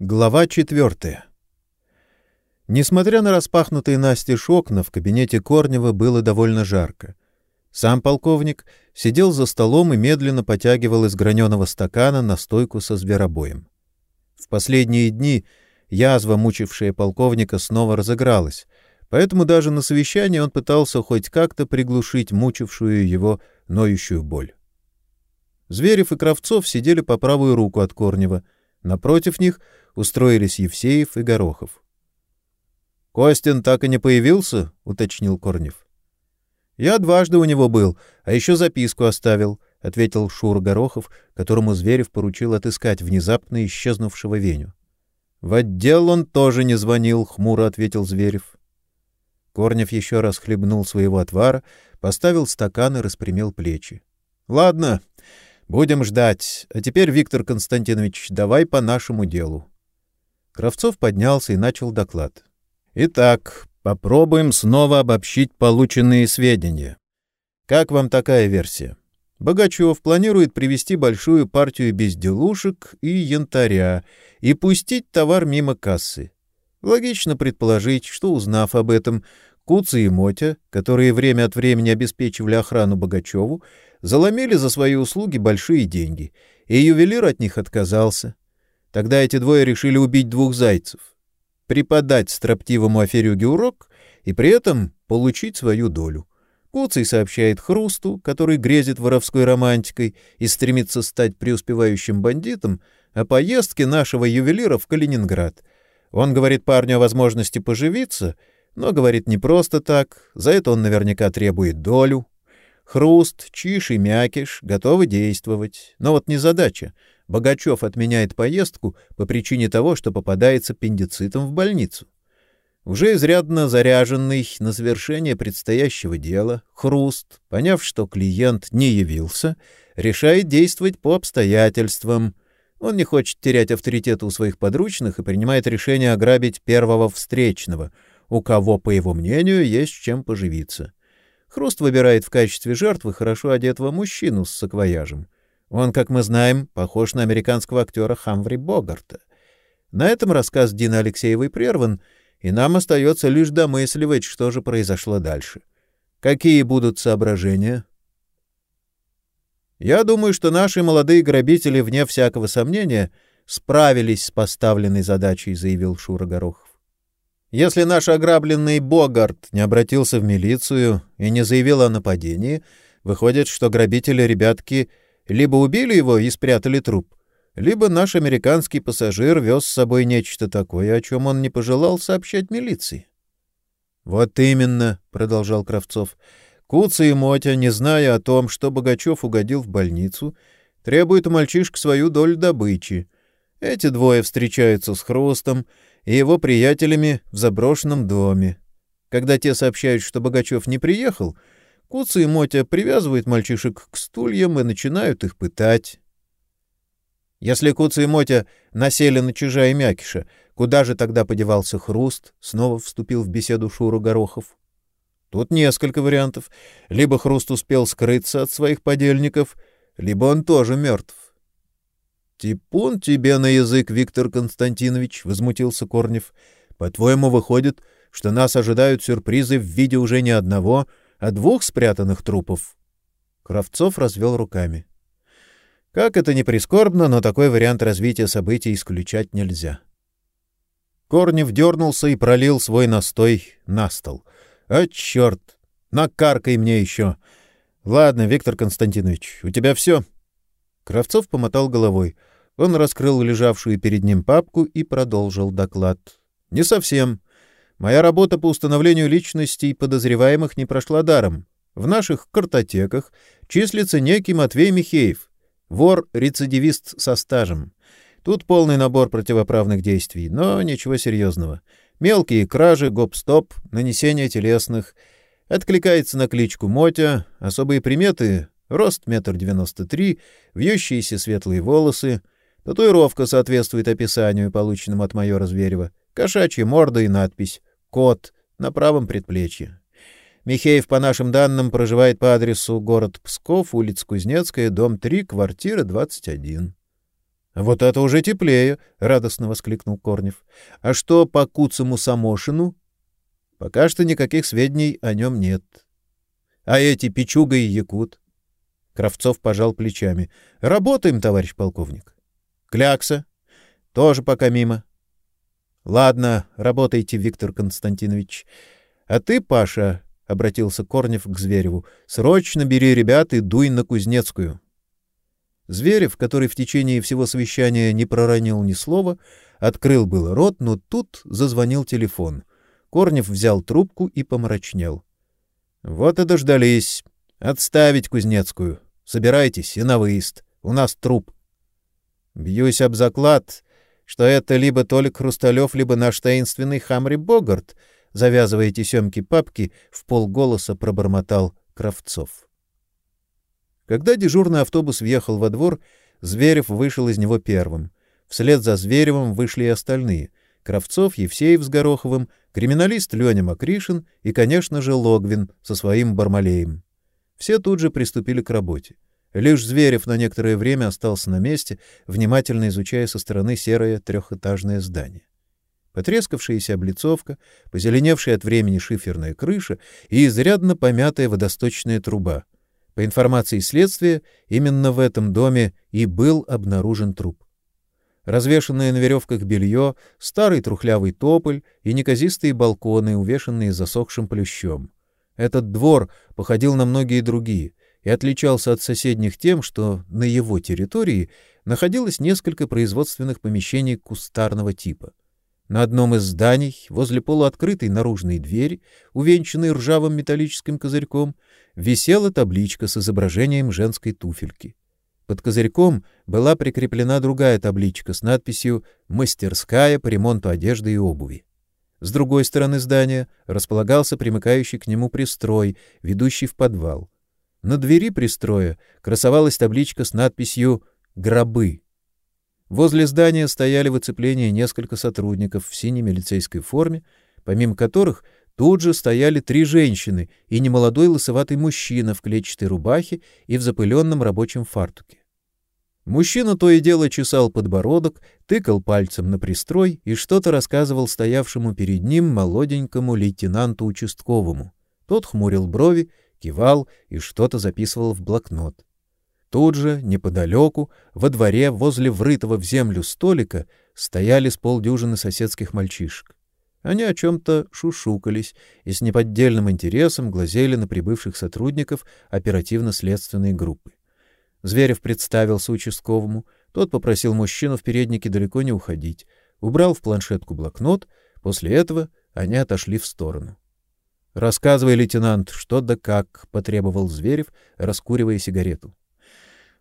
Глава четвертая. Несмотря на распахнутые настежь окна, в кабинете Корнева было довольно жарко. Сам полковник сидел за столом и медленно потягивал из граненого стакана настойку со зверобоем. В последние дни язва, мучившая полковника, снова разыгралась, поэтому даже на совещании он пытался хоть как-то приглушить мучившую его ноющую боль. Зверев и Кравцов сидели по правую руку от Корнева. Напротив них — устроились Евсеев и Горохов. — Костин так и не появился? — уточнил Корнев. — Я дважды у него был, а еще записку оставил, — ответил Шур Горохов, которому Зверев поручил отыскать внезапно исчезнувшего Веню. — В отдел он тоже не звонил, — хмуро ответил Зверев. Корнев еще раз хлебнул своего отвара, поставил стакан и распрямил плечи. — Ладно, будем ждать. А теперь, Виктор Константинович, давай по нашему делу. Кравцов поднялся и начал доклад. Итак, попробуем снова обобщить полученные сведения. Как вам такая версия? Богачев планирует привезти большую партию безделушек и янтаря и пустить товар мимо кассы. Логично предположить, что, узнав об этом, Куца и Мотя, которые время от времени обеспечивали охрану Богачеву, заломили за свои услуги большие деньги, и ювелир от них отказался. Тогда эти двое решили убить двух зайцев. Преподать строптивому аферюге урок и при этом получить свою долю. Куцый сообщает Хрусту, который грезит воровской романтикой и стремится стать преуспевающим бандитом, о поездке нашего ювелира в Калининград. Он говорит парню о возможности поживиться, но говорит не просто так, за это он наверняка требует долю. Хруст, Чиш и Мякиш готовы действовать, но вот не задача — Богачев отменяет поездку по причине того, что попадает с аппендицитом в больницу. Уже изрядно заряженный на завершение предстоящего дела, Хруст, поняв, что клиент не явился, решает действовать по обстоятельствам. Он не хочет терять авторитет у своих подручных и принимает решение ограбить первого встречного, у кого, по его мнению, есть чем поживиться. Хруст выбирает в качестве жертвы хорошо одетого мужчину с саквояжем — он, как мы знаем, похож на американского актера Хамври Богарта. На этом рассказ Дины Алексеевой прерван, и нам остается лишь домысливать, что же произошло дальше. Какие будут соображения? Я думаю, что наши молодые грабители, вне всякого сомнения, справились с поставленной задачей, заявил Шура Горохов. Если наш ограбленный Богарт не обратился в милицию и не заявил о нападении, выходит, что грабители ребятки либо убили его и спрятали труп, либо наш американский пассажир вез с собой нечто такое, о чем он не пожелал сообщать милиции. — Вот именно, — продолжал Кравцов, — Куца и Мотя, не зная о том, что Богачев угодил в больницу, требуют у мальчишек свою долю добычи. Эти двое встречаются с Хрустом и его приятелями в заброшенном доме. Когда те сообщают, что Богачев не приехал, — Куца и Мотя привязывают мальчишек к стульям и начинают их пытать. Если Куца и Мотя насели на чужая мякиша, куда же тогда подевался Хруст? Снова вступил в беседу Шура Горохов. Тут несколько вариантов. Либо Хруст успел скрыться от своих подельников, либо он тоже мертв. «Типун тебе на язык, Виктор Константинович!» — возмутился Корнев. «По-твоему, выходит, что нас ожидают сюрпризы в виде уже не одного, а двух спрятанных трупов. Кравцов развел руками. Как это ни прискорбно, но такой вариант развития событий исключать нельзя. Корнев дернулся и пролил свой настой на стол. «А черт! Накаркай мне еще!» «Ладно, Виктор Константинович, у тебя все?» Кравцов помотал головой. Он раскрыл лежавшую перед ним папку и продолжил доклад. «Не совсем. Моя работа по установлению личностей подозреваемых не прошла даром. В наших картотеках числится некий Матвей Михеев, вор-рецидивист со стажем. Тут полный набор противоправных действий, но ничего серьезного. Мелкие кражи, гоп-стоп, нанесение телесных. Откликается на кличку Мотя, особые приметы — рост метр девяносто три, вьющиеся светлые волосы, татуировка соответствует описанию, полученному от майора Зверева, кошачья морда и надпись Кот на правом предплечье. Михеев, по нашим данным, проживает по адресу город Псков, улица Кузнецкая, дом 3, квартира 21. Вот это уже теплее, радостно воскликнул Корнев. А что по Куцему Самошину? Пока что никаких сведений о нем нет. А эти Пичуга и Якут? Кравцов пожал плечами. Работаем, товарищ полковник. Клякса тоже пока мимо. Ладно, работайте, Виктор Константинович. А ты, Паша, обратился Корнев к Звереву. Срочно бери ребят и дуй на Кузнецкую. Зверев, который в течение всего совещания не проронил ни слова, открыл был рот, но тут зазвонил телефон. Корнев взял трубку и помрачнел. Вот и дождались. Отставить Кузнецкую. Собирайтесь и на выезд. У нас труп. Бьюсь об заклад, что это либо Толик Хрусталев, либо наш таинственный Хамри Богарт, завязывая тесемки папки, в полголоса пробормотал Кравцов. Когда дежурный автобус въехал во двор, Зверев вышел из него первым. Вслед за Зверевым вышли и остальные: Кравцов, Евсеев с Гороховым, криминалист Леня Макришин и, конечно же, Логвин со своим Бармалеем. Все тут же приступили к работе. Лишь Зверев на некоторое время остался на месте, внимательно изучая со стороны серое трехэтажное здание. Потрескавшаяся облицовка, позеленевшая от времени шиферная крыша и изрядно помятая водосточная труба — по информации следствия, именно в этом доме и был обнаружен труп. Развешанное на веревках белье, старый трухлявый тополь и неказистые балконы, увешанные засохшим плющом. Этот двор походил на многие другие и отличался от соседних тем, что на его территории находилось несколько производственных помещений кустарного типа. На одном из зданий, возле полуоткрытой наружной двери, увенчанной ржавым металлическим козырьком, висела табличка с изображением женской туфельки. Под козырьком была прикреплена другая табличка с надписью «Мастерская по ремонту одежды и обуви». С другой стороны здания располагался примыкающий к нему пристрой, ведущий в подвал. На двери пристроя красовалась табличка с надписью «Гробы». Возле здания стояли в оцеплении несколько сотрудников в синей милицейской форме, помимо которых тут же стояли три женщины и немолодой лысоватый мужчина в клетчатой рубахе и в запыленном рабочем фартуке. Мужчина то и дело чесал подбородок, тыкал пальцем на пристрой и что-то рассказывал стоявшему перед ним молоденькому лейтенанту участковому. Тот хмурил брови, кивал и что-то записывал в блокнот. Тут же, неподалеку, во дворе, возле врытого в землю столика, стояли с полдюжины соседских мальчишек. Они о чем-то шушукались и с неподдельным интересом глазели на прибывших сотрудников оперативно-следственной группы. Зверев представился участковому, тот попросил мужчину в переднике далеко не уходить, убрал в планшетку блокнот, после этого они отошли в сторону. Рассказывай, лейтенант, что да как, потребовал Зверев, раскуривая сигарету.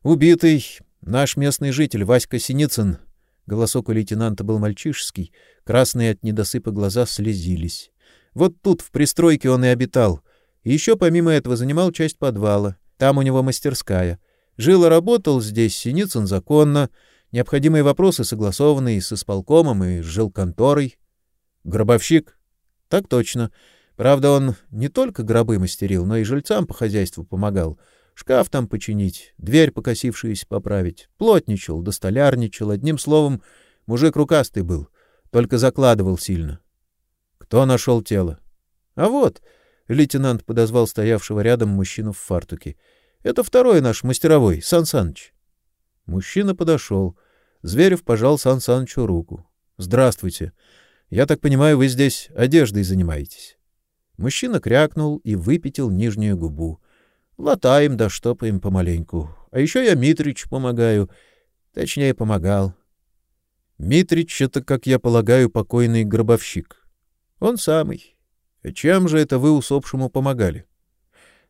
Убитый наш местный житель Васька Синицын. Голосок у лейтенанта был мальчишеский, красные от недосыпа глаза слезились. Вот тут в пристройке он и обитал. Еще помимо этого занимал часть подвала. Там у него мастерская. Жил и работал здесь Синицын законно, необходимые вопросы согласованные с исполкомом и с жилконторой. Гробовщик? Так точно. Правда, он не только гробы мастерил, но и жильцам по хозяйству помогал. Шкаф там починить, дверь покосившуюся поправить. Плотничал, достолярничал, одним словом, мужик рукастый был, только закладывал сильно. Кто нашел тело? А вот, лейтенант подозвал стоявшего рядом мужчину в фартуке. Это второй наш мастеровой, Сан Саныч. Мужчина подошел. Зверев пожал Сан Санычу руку. Здравствуйте. Я так понимаю, вы здесь одеждой занимаетесь. Мужчина крякнул и выпятил нижнюю губу. Латаем да штопаем помаленьку. А еще я Митрич помогаю. Точнее, помогал. Митрич — это, как я полагаю, покойный гробовщик. Он самый. А чем же это вы усопшему помогали?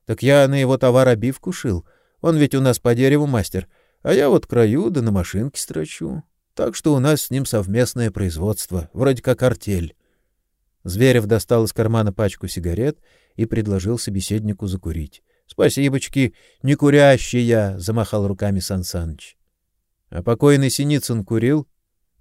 Так я на его товар обивку шил. Он ведь у нас по дереву мастер. А я вот краю да на машинке строчу. Так что у нас с ним совместное производство, вроде как артель. Зверев достал из кармана пачку сигарет и предложил собеседнику закурить. Спасибочки, не курящий я, замахал руками Сансаныч. А покойный Синицын курил?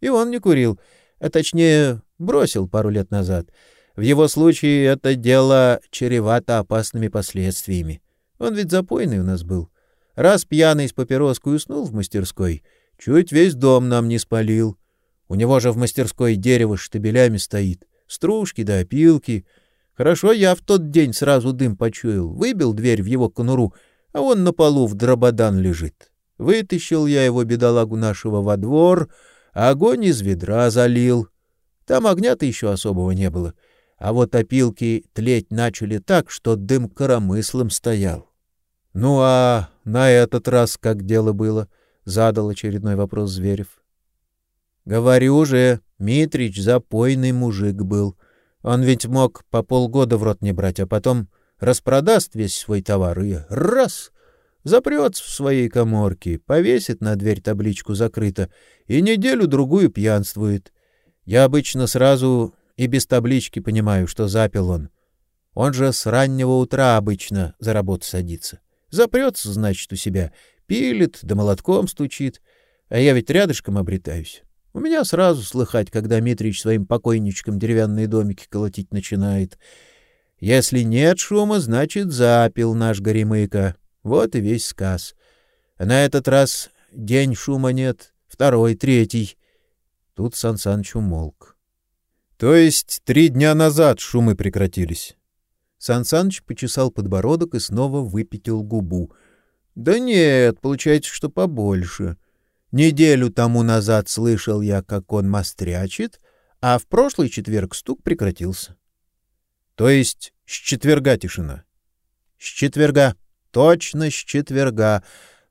И он не курил, а точнее, бросил пару лет назад. В его случае это дело чревато опасными последствиями. Он ведь запойный у нас был. Раз пьяный с папироской уснул в мастерской, Чуть весь дом нам не спалил. У него же в мастерской дерево штабелями стоит. Стружки да опилки. Хорошо я в тот день сразу дым почуял. Выбил дверь в его конуру, а он на полу в дрободан лежит. Вытащил я его, бедолагу нашего, во двор, а огонь из ведра залил. Там огня-то еще особого не было. А вот опилки тлеть начали так, что дым коромыслом стоял. — Ну а на этот раз как дело было? — задал очередной вопрос Зверев. Говорю же, Митрич запойный мужик был. Он ведь мог по полгода в рот не брать, а потом распродаст весь свой товар и раз запрется в своей коморке, повесит на дверь табличку закрыто и неделю-другую пьянствует. Я обычно сразу и без таблички понимаю, что запил он. Он же с раннего утра обычно за работу садится. Запрется, значит, у себя, пилит, да молотком стучит, а я ведь рядышком обретаюсь. У меня сразу слыхать, когда Митрич своим покойничком деревянные домики колотить начинает. Если нет шума, значит, запил наш горемыка. Вот и весь сказ. А на этот раз день шума нет, второй, третий. Тут Сан Саныч умолк. То есть три дня назад шумы прекратились. Сан Саныч почесал подбородок и снова выпятил губу. Да нет, получается, что побольше. Неделю тому назад слышал я, как он мастрячит, а в прошлый четверг стук прекратился. То есть с четверга тишина? С четверга. Точно с четверга.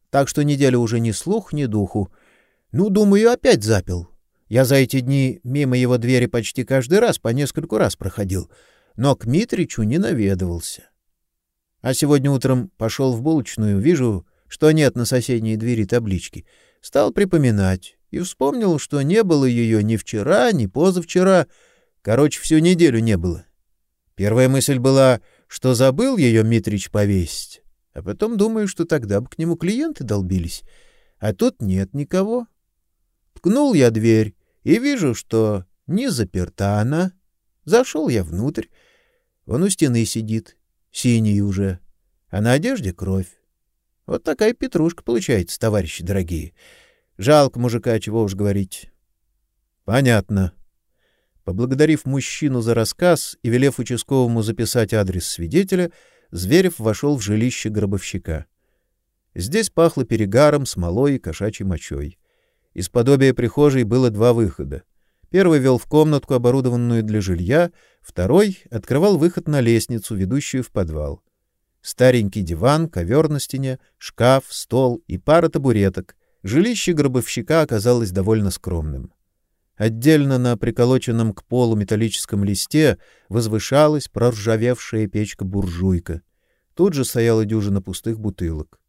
Так что неделю уже ни слух, ни духу. Ну, думаю, опять запил. Я за эти дни мимо его двери почти каждый раз по нескольку раз проходил, но к Митричу не наведывался. А сегодня утром пошел в булочную, вижу, что нет на соседней двери таблички — Стал припоминать и вспомнил, что не было ее ни вчера, ни позавчера, короче, всю неделю не было. Первая мысль была, что забыл ее Митрич повесить, а потом думаю, что тогда бы к нему клиенты долбились, а тут нет никого. Ткнул я дверь и вижу, что не заперта она. Зашел я внутрь. Он у стены сидит, синий уже, а на одежде кровь. Вот такая петрушка получается, товарищи дорогие. Жалко мужика, чего уж говорить. Понятно. Поблагодарив мужчину за рассказ и велев участковому записать адрес свидетеля, Зверев вошел в жилище гробовщика. Здесь пахло перегаром, смолой и кошачьей мочой. Из подобия прихожей было два выхода. Первый вел в комнатку, оборудованную для жилья, второй открывал выход на лестницу, ведущую в подвал. Старенький диван, ковер на стене, шкаф, стол и пара табуреток. Жилище гробовщика оказалось довольно скромным. Отдельно на приколоченном к полу металлическом листе возвышалась проржавевшая печка-буржуйка. Тут же стояла дюжина пустых бутылок.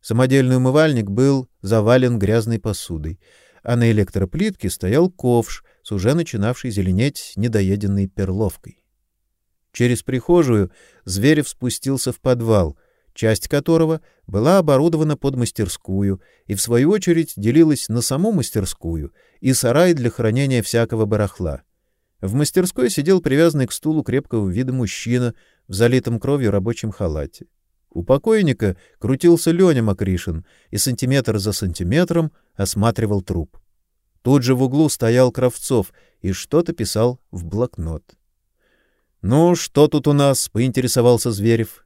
Самодельный умывальник был завален грязной посудой, а на электроплитке стоял ковш с уже начинавшей зеленеть недоеденной перловкой. Через прихожую Зверев спустился в подвал, часть которого была оборудована под мастерскую и, в свою очередь, делилась на саму мастерскую и сарай для хранения всякого барахла. В мастерской сидел привязанный к стулу крепкого вида мужчина в залитом кровью рабочем халате. У покойника крутился Леня Макришин и сантиметр за сантиметром осматривал труп. Тут же в углу стоял Кравцов и что-то писал в блокнот. Ну, что тут у нас? поинтересовался Зверев.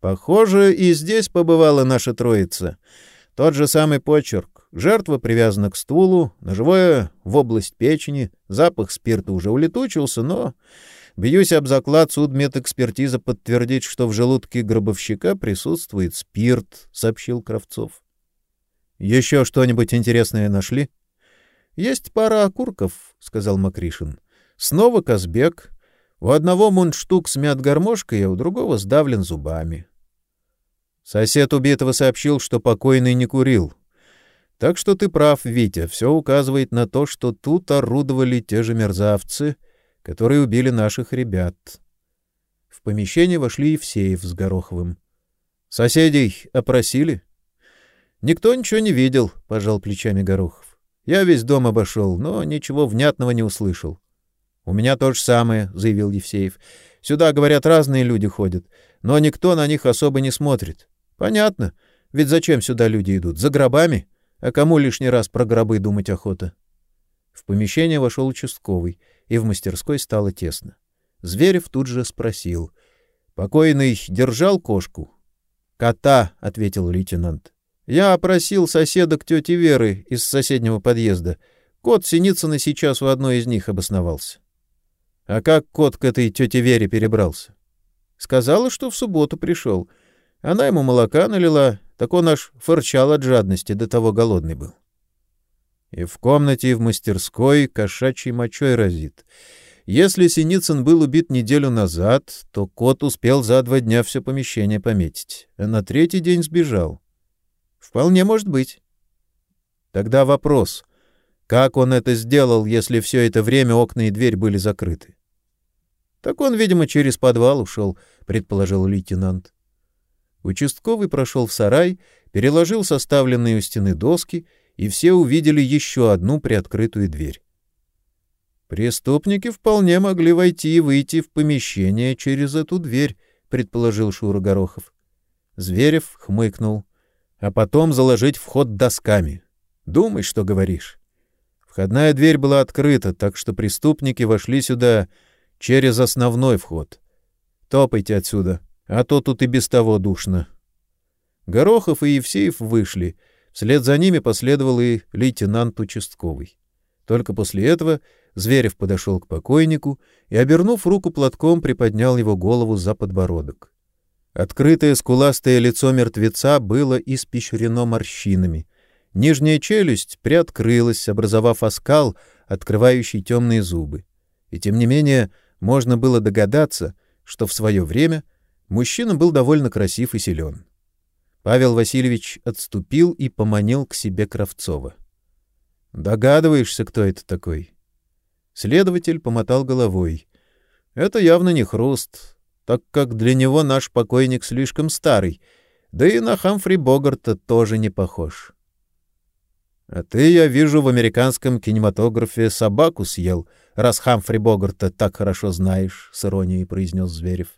Похоже, и здесь побывала наша троица. Тот же самый почерк. Жертва привязана к стулу, ножевое в область печени, запах спирта уже улетучился, но бьюсь об заклад судмедэкспертиза подтвердит, что в желудке гробовщика присутствует спирт, сообщил Кравцов. Еще что-нибудь интересное нашли? Есть пара окурков, сказал Макришин. Снова Казбек, у одного мундштук смят гармошкой, а у другого сдавлен зубами. Сосед убитого сообщил, что покойный не курил. Так что ты прав, Витя, все указывает на то, что тут орудовали те же мерзавцы, которые убили наших ребят. В помещение вошли Евсеев с Гороховым. Соседей опросили? Никто ничего не видел, пожал плечами Горохов. Я весь дом обошел, но ничего внятного не услышал. У меня то же самое, заявил Евсеев. Сюда, говорят, разные люди ходят, но никто на них особо не смотрит. Понятно, ведь зачем сюда люди идут? За гробами? А кому лишний раз про гробы думать охота? В помещение вошел участковый, и в мастерской стало тесно. Зверев тут же спросил. — Покойный держал кошку? — Кота, — ответил лейтенант. — Я опросил соседок тети Веры из соседнего подъезда. Кот Синицына сейчас в одной из них обосновался. — А как кот к этой тете Вере перебрался? — Сказала, что в субботу пришел. Она ему молока налила, так он аж фырчал от жадности, до того голодный был. И в комнате, и в мастерской кошачьей мочой разит. Если Синицын был убит неделю назад, то кот успел за два дня все помещение пометить, а на третий день сбежал. Вполне может быть. Тогда вопрос. Как он это сделал, если все это время окна и дверь были закрыты? Так он, видимо, через подвал ушел, предположил лейтенант. Участковый прошел в сарай, переложил составленные у стены доски, и все увидели еще одну приоткрытую дверь. Преступники вполне могли войти и выйти в помещение через эту дверь, предположил Шура Горохов. Зверев хмыкнул, а потом заложить вход досками. Думай, что говоришь. Входная дверь была открыта, так что преступники вошли сюда через основной вход. Топайте отсюда а то тут и без того душно. Горохов и Евсеев вышли, вслед за ними последовал и лейтенант участковый. Только после этого Зверев подошел к покойнику и, обернув руку платком, приподнял его голову за подбородок. Открытое скуластое лицо мертвеца было испещрено морщинами. Нижняя челюсть приоткрылась, образовав оскал, открывающий темные зубы. И тем не менее можно было догадаться, что в свое время Мужчина был довольно красив и силен. Павел Васильевич отступил и поманил к себе Кравцова. Догадываешься, кто это такой? Следователь помотал головой. Это явно не хруст, так как для него наш покойник слишком старый, да и на Хамфри Богарта тоже не похож. А ты, я вижу, в американском кинематографе собаку съел, раз Хамфри Богарта так хорошо знаешь, с иронией произнес Зверев.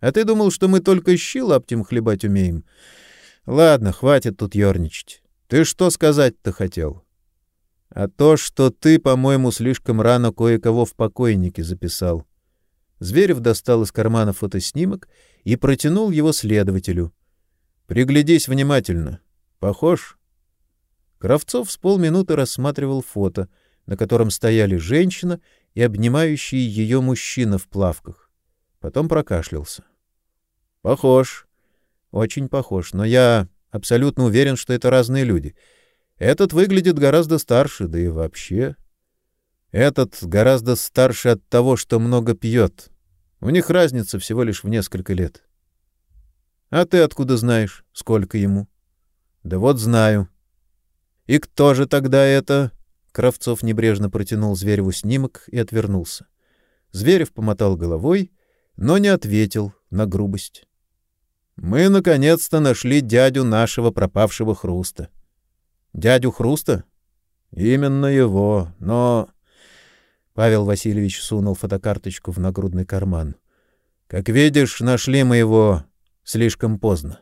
А ты думал, что мы только щи лаптем хлебать умеем? Ладно, хватит тут ерничать. Ты что сказать-то хотел? А то, что ты, по-моему, слишком рано кое-кого в покойнике записал. Зверев достал из кармана фотоснимок и протянул его следователю. Приглядись внимательно. Похож? Кравцов с полминуты рассматривал фото, на котором стояли женщина и обнимающий ее мужчина в плавках. Потом прокашлялся. Похож. Очень похож, но я абсолютно уверен, что это разные люди. Этот выглядит гораздо старше, да и вообще. Этот гораздо старше от того, что много пьет. У них разница всего лишь в несколько лет. А ты откуда знаешь, сколько ему? Да вот знаю. И кто же тогда это? Кравцов небрежно протянул Звереву снимок и отвернулся. Зверев помотал головой но не ответил на грубость. Мы наконец-то нашли дядю нашего пропавшего Хруста. Дядю Хруста? Именно его, но Павел Васильевич сунул фотокарточку в нагрудный карман. Как видишь, нашли мы его слишком поздно.